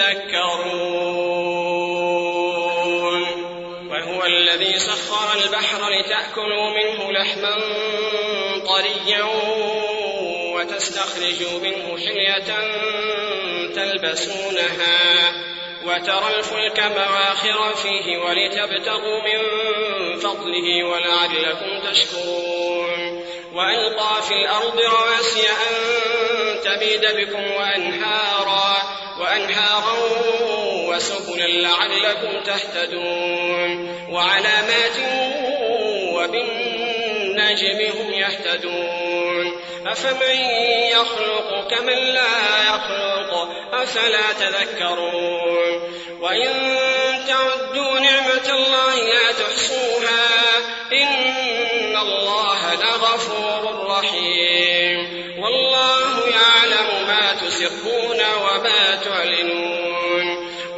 يذكرون وهو الذي سخر البحر لتأكلوا منه لحما طريا وتستخرجوا منه حلية تلبسونها وترى الفلك مواخر فيه ولتبتغوا من فضله ولعلكم تشكرون. وألقى في الأرض رواسي أن تميد بكم وأنهارا وأنهارا وسبلا لعلكم تهتدون وعلامات وبالنجم هم يهتدون أفمن يخلق كمن لا يخلق أفلا تذكرون وإن تعدوا نعمة الله لا تحصوها إن الله لغفور رحيم والله يعلم ما تسرون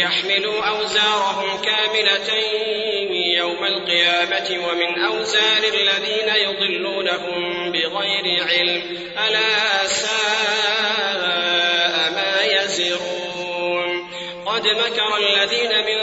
ليحملوا أوزارهم كاملة يوم القيامة ومن أوزار الذين يضلونهم بغير علم ألا ساء ما يزرون. قد مكر الذين من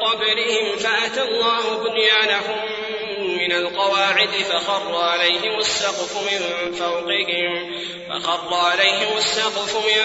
قبلهم فأتى الله بنيانهم من القواعد فخر عليهم السقف من فوقهم فخر عليهم السقف من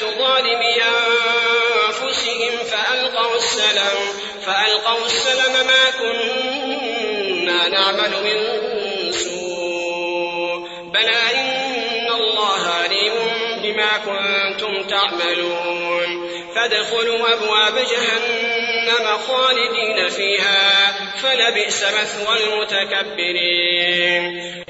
ظالمي أنفسهم فألقوا السلام فألقوا السلام ما كنا نعمل من سوء. بلى إن الله عليم بما كنتم تعملون. فادخلوا أبواب جهنم خالدين فيها فلبئس مثوى المتكبرين.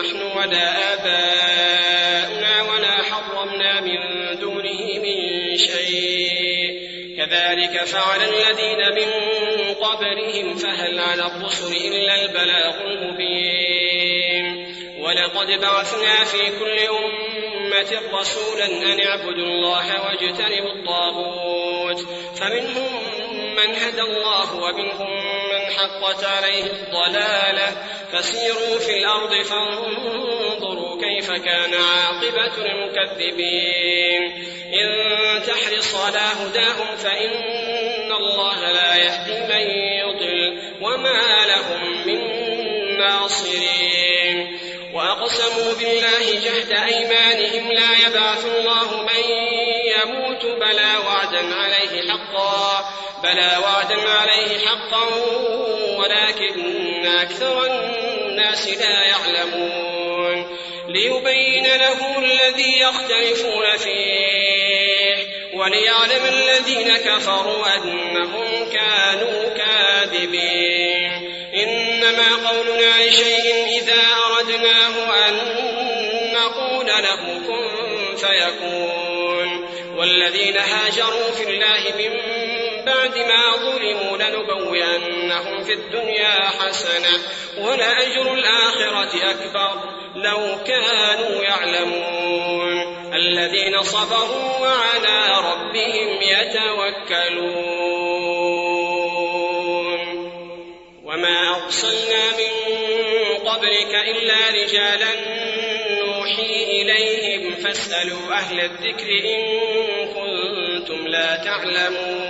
نحن ولا آباؤنا ولا حرمنا من دونه من شيء. كذلك فعل الذين من قبلهم فهل على الرسل إلا البلاغ المبين. ولقد بعثنا في كل أمة رسولا أن اعبدوا الله واجتنبوا الطاغوت. فمنهم من هدى الله ومنهم من حقت عليه الضلالة. فسيروا في الأرض فانظروا كيف كان عاقبة المكذبين. إن تحرص على هداهم فإن الله لا يهدي من يضل وما لهم من ناصرين. وأقسموا بالله جهد أيمانهم لا يبعث الله من يموت بلى وعدا عليه حقا. بلى وعدا عليه حقا ولكن أكثر الناس لا يعلمون. ليبين له الذي يختلفون فيه وليعلم الذين كفروا أنهم كانوا كاذبين. إنما قولنا لشيء إذا أردناه أن نقول له كن فيكون. والذين هاجروا في الله من بعد ما ظلموا لنبوئنهم في الدنيا حسنة ولأجر الآخرة أكبر لو كانوا يعلمون. الذين صبروا وعلى ربهم يتوكلون. وما أرسلنا من قبلك إلا رجالا نوحي إليهم فاسألوا أهل الذكر إن كنتم لا تعلمون.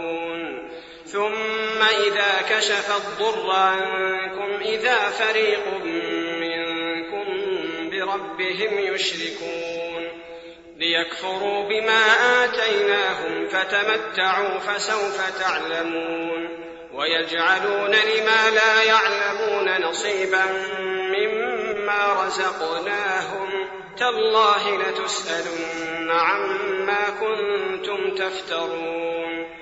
ثم إذا كشف الضر عنكم إذا فريق منكم بربهم يشركون. ليكفروا بما آتيناهم فتمتعوا فسوف تعلمون. ويجعلون لما لا يعلمون نصيبا مما رزقناهم. تالله لتسألن عما كنتم تفترون.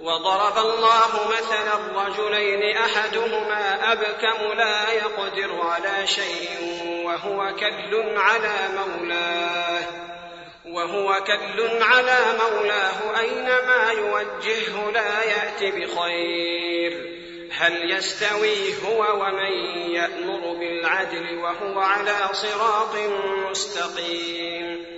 وضرب الله مثلا رجلين أحدهما أبكم لا يقدر على شيء وهو كل على مولاه وهو كل على مولاه أينما يوجهه لا يات بخير هل يستوي هو ومن يأمر بالعدل وهو على صراط مستقيم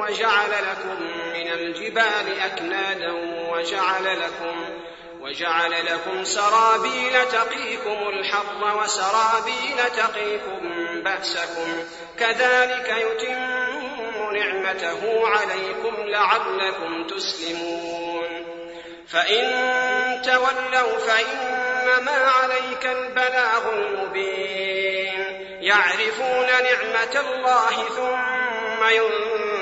وجعل لكم من الجبال أكنادا وجعل لكم وجعل لكم سرابيل تقيكم الحر وسرابيل تقيكم بأسكم. كذلك يتم نعمته عليكم لعلكم تسلمون. فإن تولوا فإنما عليك البلاغ المبين. يعرفون نعمة الله ثم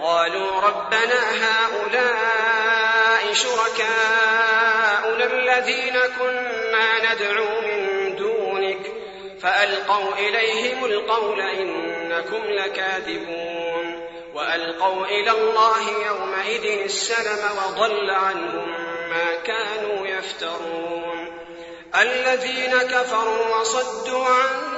قالوا ربنا هؤلاء شركاؤنا الذين كنا ندعو من دونك فألقوا إليهم القول إنكم لكاذبون وألقوا إلى الله يومئذ السلم وضل عنهم ما كانوا يفترون الذين كفروا وصدوا عن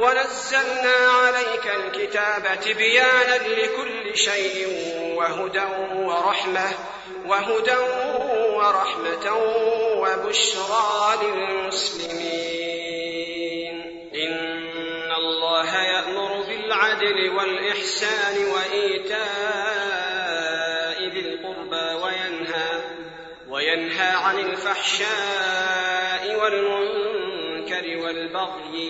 ونزلنا عليك الكتاب تبيانا لكل شيء وهدى ورحمة وهدى ورحمة وبشرى للمسلمين. إن الله يأمر بالعدل والإحسان وإيتاء ذي القربى وينهى وينهى عن الفحشاء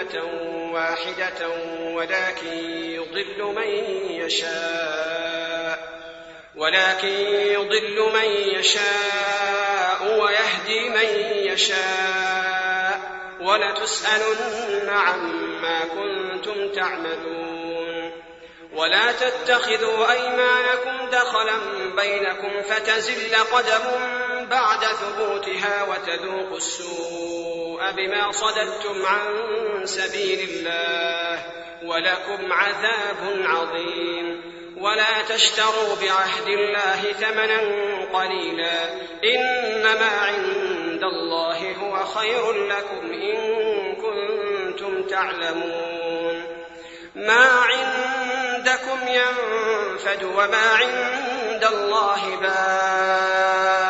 امه واحدة ولكن يضل من يشاء. ولكن يضل من يشاء ويهدي من يشاء. ولتسألن عما كنتم تعملون. ولا تتخذوا أيمانكم دخلا بينكم فتزل قدم بعد ثبوتها وتذوقوا السوء بما صددتم عن سبيل الله ولكم عذاب عظيم. ولا تشتروا بعهد الله ثمنا قليلا. إنما عند الله هو خير لكم إن كنتم تعلمون. ما عندكم ينفد وما عند الله باق.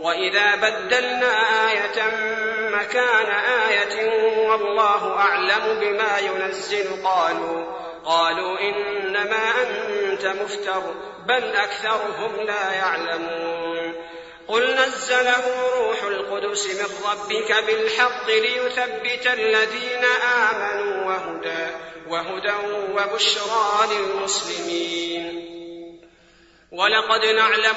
وإذا بدلنا آية مكان آية والله أعلم بما ينزل. قالوا قالوا إنما أنت مفتر بل أكثرهم لا يعلمون. قل نزله روح القدس من ربك بالحق ليثبت الذين آمنوا وهدى وهدى وبشرى للمسلمين. ولقد نعلم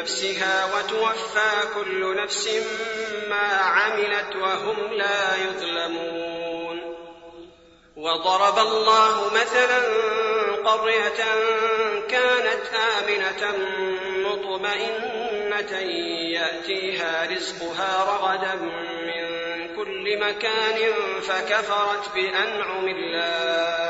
نفسها وتوفى كل نفس ما عملت وهم لا يظلمون. وضرب الله مثلا قرية كانت آمنة مطمئنة يأتيها رزقها رغدا من كل مكان فكفرت بأنعم الله.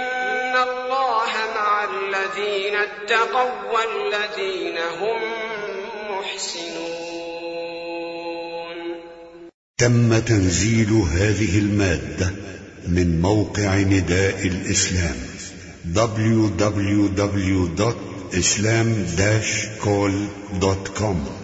الذين اتقوا والذين هم محسنون. تم تنزيل هذه المادة من موقع نداء الإسلام www.islam-call.com